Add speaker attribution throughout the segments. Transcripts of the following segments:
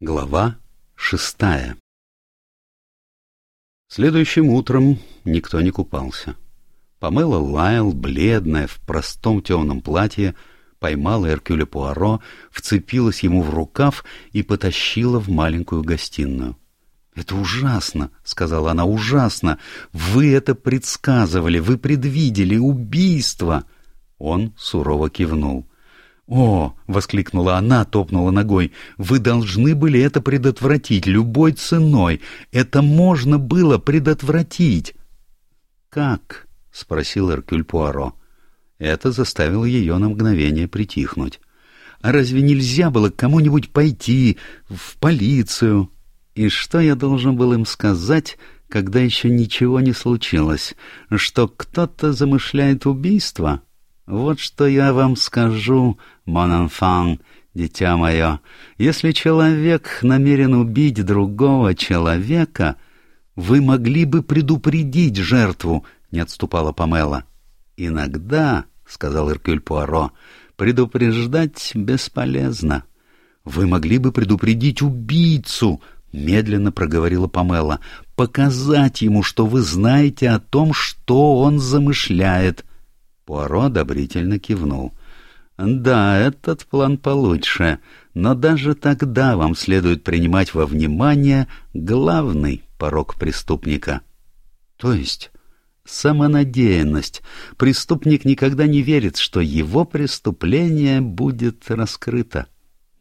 Speaker 1: Глава шестая Следующим утром никто не купался. Памела Лайл, бледная, в простом темном платье, поймала Эркюля Пуаро, вцепилась ему в рукав и потащила в маленькую гостиную. «Это ужасно», — сказала она, — «ужасно! Вы это предсказывали, вы предвидели убийство!» Он сурово кивнул. «О!» — воскликнула она, топнула ногой. «Вы должны были это предотвратить любой ценой. Это можно было предотвратить!» «Как?» — спросил Эркюль Пуаро. Это заставило ее на мгновение притихнуть. «А разве нельзя было к кому-нибудь пойти, в полицию?» «И что я должен был им сказать, когда еще ничего не случилось? Что кто-то замышляет убийство?» Вот что я вам скажу, монанфан, дитя мое. Если человек намерен убить другого человека, вы могли бы предупредить жертву, не отступала Памела. Иногда, сказал Иркюль Пуаро, предупреждать бесполезно. Вы могли бы предупредить убийцу, медленно проговорила Памела, показать ему, что вы знаете о том, что он замышляет. Пуаро одобрительно кивнул. «Да, этот план получше, но даже тогда вам следует принимать во внимание главный порог преступника». «То есть?» самонадеянность. Преступник никогда не верит, что его преступление будет раскрыто.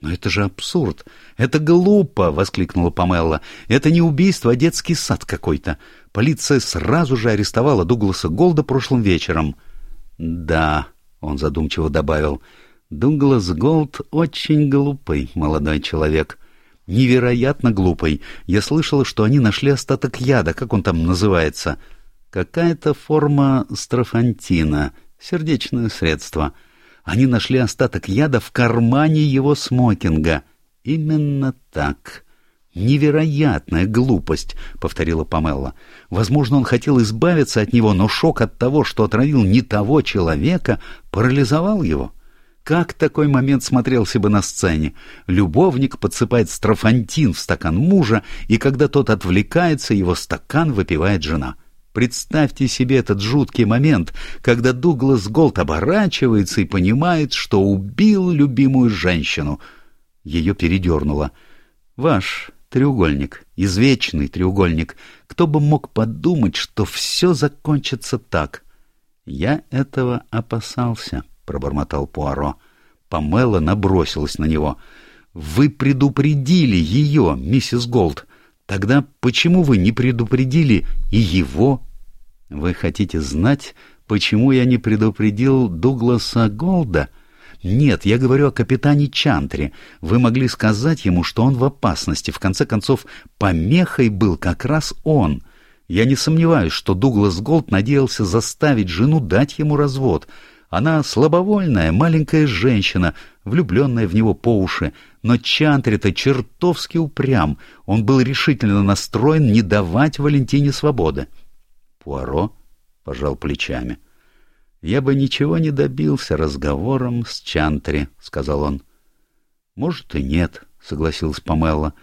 Speaker 1: «Но это же абсурд! Это глупо!» — воскликнула Памелла. «Это не убийство, а детский сад какой-то. Полиция сразу же арестовала Дугласа Голда прошлым вечером». «Да», — он задумчиво добавил, — «Дуглас Голд очень глупый молодой человек. Невероятно глупый. Я слышала, что они нашли остаток яда, как он там называется. Какая-то форма строфантина, сердечное средство. Они нашли остаток яда в кармане его смокинга. Именно так». «Невероятная глупость», — повторила Памелла. «Возможно, он хотел избавиться от него, но шок от того, что отравил не того человека, парализовал его». Как такой момент смотрелся бы на сцене? Любовник подсыпает строфантин в стакан мужа, и когда тот отвлекается, его стакан выпивает жена. Представьте себе этот жуткий момент, когда Дуглас Голд оборачивается и понимает, что убил любимую женщину. Ее передернуло. «Ваш треугольник, извечный треугольник. Кто бы мог подумать, что все закончится так? Я этого опасался, пробормотал Пуаро. Памела набросилась на него. Вы предупредили ее, миссис Голд. Тогда почему вы не предупредили и его? Вы хотите знать, почему я не предупредил Дугласа Голда? — «Нет, я говорю о капитане Чантре. Вы могли сказать ему, что он в опасности. В конце концов, помехой был как раз он. Я не сомневаюсь, что Дуглас Голд надеялся заставить жену дать ему развод. Она слабовольная, маленькая женщина, влюбленная в него по уши. Но Чантре-то чертовски упрям. Он был решительно настроен не давать Валентине свободы». Пуаро пожал плечами. — «Я бы ничего не добился разговором с Чантри», — сказал он. «Может, и нет», — согласилась Памелла.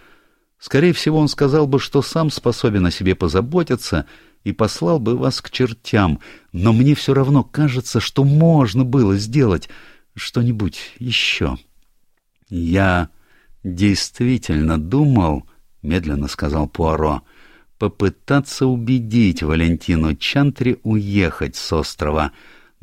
Speaker 1: «Скорее всего, он сказал бы, что сам способен о себе позаботиться и послал бы вас к чертям, но мне все равно кажется, что можно было сделать что-нибудь еще». «Я действительно думал», — медленно сказал Пуаро, — «попытаться убедить Валентину Чантри уехать с острова».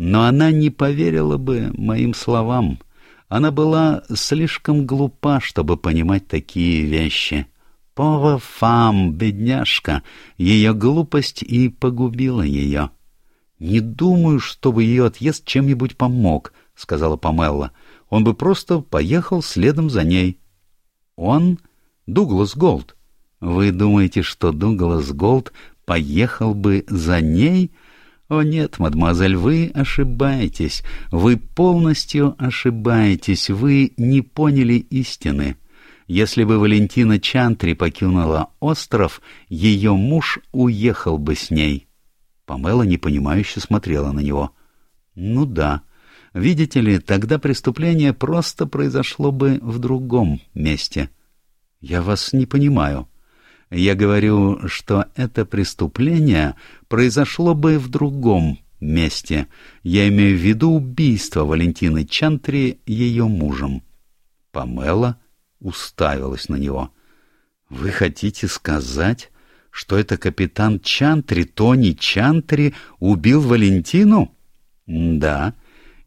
Speaker 1: Но она не поверила бы моим словам. Она была слишком глупа, чтобы понимать такие вещи. Пова фам, бедняжка, ее глупость и погубила ее. «Не думаю, чтобы ее отъезд чем-нибудь помог», — сказала Памелла. «Он бы просто поехал следом за ней». «Он? Дуглас Голд. Вы думаете, что Дуглас Голд поехал бы за ней?» «О нет, мадемуазель, вы ошибаетесь, вы полностью ошибаетесь, вы не поняли истины. Если бы Валентина Чантри покинула остров, ее муж уехал бы с ней». Памела непонимающе смотрела на него. «Ну да. Видите ли, тогда преступление просто произошло бы в другом месте». Я вас не понимаю. Я говорю, что это преступление произошло бы в другом месте. Я имею в виду убийство Валентины Чантри ее мужем. Памела уставилась на него. «Вы хотите сказать, что это капитан Чантри, Тони Чантри, убил Валентину?» «Да,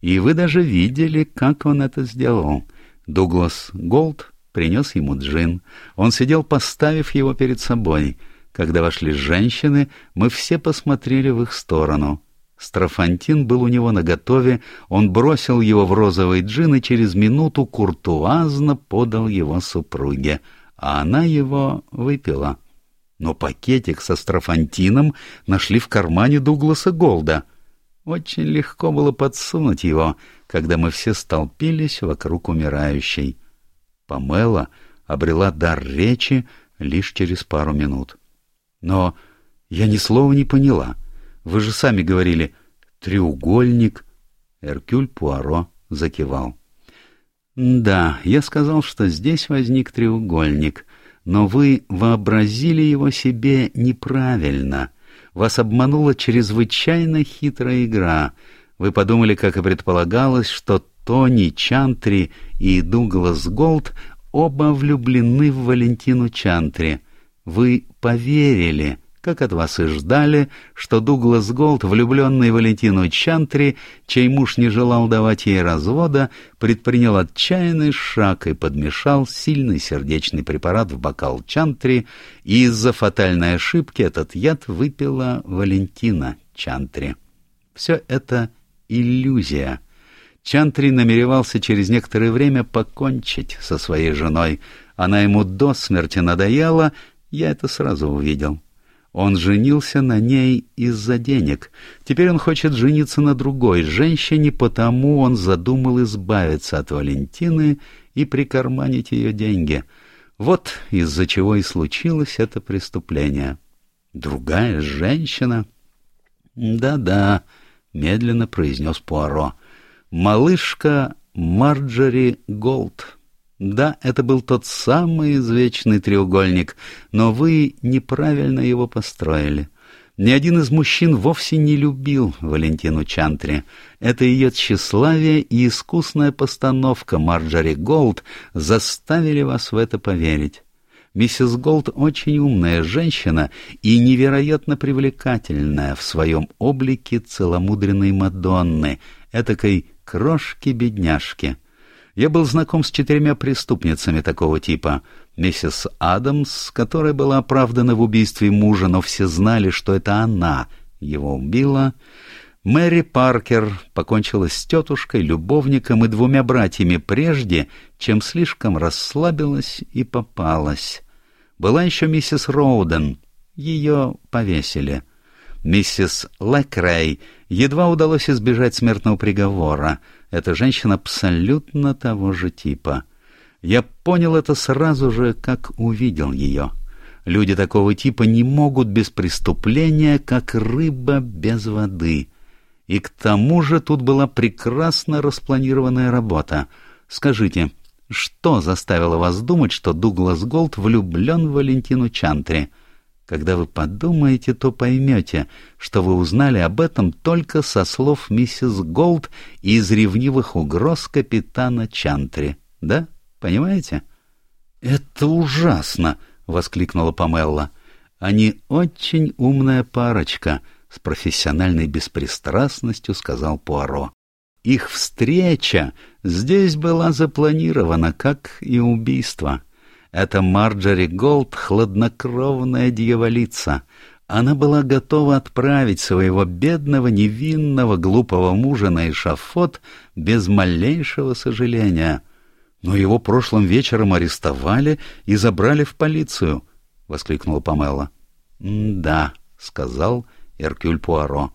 Speaker 1: и вы даже видели, как он это сделал. Дуглас Голд принес ему джин. Он сидел, поставив его перед собой. Когда вошли женщины, мы все посмотрели в их сторону. Страфантин был у него наготове, он бросил его в розовый джин и через минуту куртуазно подал его супруге, а она его выпила. Но пакетик со страфантином нашли в кармане Дугласа Голда. Очень легко было подсунуть его, когда мы все столпились вокруг умирающей. Памела обрела дар речи лишь через пару минут. Но я ни слова не поняла. Вы же сами говорили «треугольник». Эркюль Пуаро закивал. «Да, я сказал, что здесь возник треугольник, но вы вообразили его себе неправильно. Вас обманула чрезвычайно хитрая игра. Вы подумали, как и предполагалось, что Тони Чантри и Дуглас Голд оба влюблены в Валентину Чантри. Вы поверили, как от вас и ждали, что Дуглас Голд, влюбленный в Валентину Чантри, чей муж не желал давать ей развода, предпринял отчаянный шаг и подмешал сильный сердечный препарат в бокал Чантри, и из-за фатальной ошибки этот яд выпила Валентина Чантри. Все это иллюзия — Чантри намеревался через некоторое время покончить со своей женой. Она ему до смерти надоела, я это сразу увидел. Он женился на ней из-за денег. Теперь он хочет жениться на другой женщине, потому он задумал избавиться от Валентины и прикарманить ее деньги. Вот из-за чего и случилось это преступление. Другая женщина? Да-да, медленно произнес Пуаро. Малышка Марджори Голд. Да, это был тот самый извечный треугольник, но вы неправильно его построили. Ни один из мужчин вовсе не любил Валентину Чантри. Это ее тщеславие и искусная постановка Марджори Голд заставили вас в это поверить. Миссис Голд очень умная женщина и невероятно привлекательная в своем облике целомудренной Мадонны, этакой крошки-бедняжки. Я был знаком с четырьмя преступницами такого типа. Миссис Адамс, которая была оправдана в убийстве мужа, но все знали, что это она его убила. Мэри Паркер покончила с тетушкой, любовником и двумя братьями прежде, чем слишком расслабилась и попалась. Была еще миссис Роуден. Ее повесили. — Миссис Лекрей едва удалось избежать смертного приговора. Эта женщина абсолютно того же типа. Я понял это сразу же, как увидел ее. Люди такого типа не могут без преступления, как рыба без воды. И к тому же тут была прекрасно распланированная работа. Скажите, что заставило вас думать, что Дуглас Голд влюблен в Валентину Чантри?» Когда вы подумаете, то поймете, что вы узнали об этом только со слов миссис Голд и из ревнивых угроз капитана Чантри. Да? Понимаете? — Это ужасно! — воскликнула Памелла. — Они очень умная парочка, — с профессиональной беспристрастностью сказал Пуаро. Их встреча здесь была запланирована, как и убийство. — эта Марджори Голд — хладнокровная дьяволица. Она была готова отправить своего бедного, невинного, глупого мужа на эшафот без малейшего сожаления. Но его прошлым вечером арестовали и забрали в полицию, — воскликнула Памела. — Да, — сказал Эркюль Пуаро.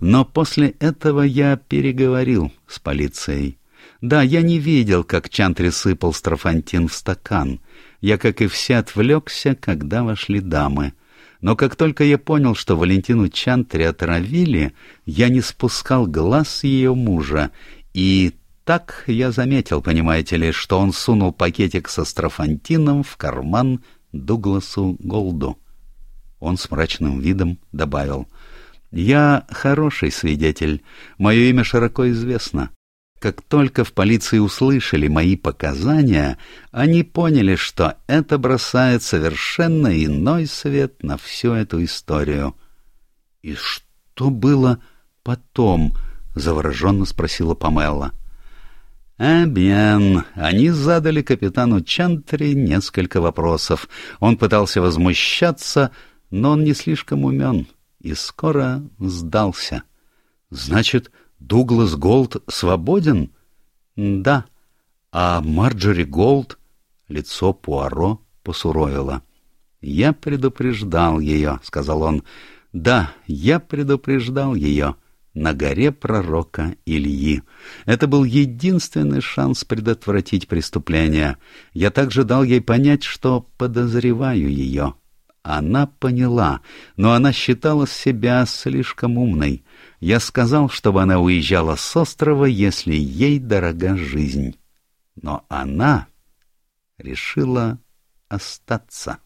Speaker 1: Но после этого я переговорил с полицией. Да, я не видел, как Чантри сыпал строфантин в стакан — я, как и все, отвлекся, когда вошли дамы. Но как только я понял, что Валентину Чантри отравили, я не спускал глаз с ее мужа, и так я заметил, понимаете ли, что он сунул пакетик со строфантином в карман Дугласу Голду. Он с мрачным видом добавил, «Я хороший свидетель, мое имя широко известно. Как только в полиции услышали мои показания, они поняли, что это бросает совершенно иной свет на всю эту историю». «И что было потом?» — завороженно спросила Памелла. «Эбьен». Они задали капитану Чантри несколько вопросов. Он пытался возмущаться, но он не слишком умен и скоро сдался. «Значит, Дуглас Голд свободен?» «Да». «А Марджори Голд?» Лицо Пуаро посуровило. «Я предупреждал ее», — сказал он. «Да, я предупреждал ее на горе пророка Ильи. Это был единственный шанс предотвратить преступление. Я также дал ей понять, что подозреваю ее. Она поняла, но она считала себя слишком умной. Я сказал, чтобы она уезжала с острова, если ей дорога жизнь. Но она решила остаться.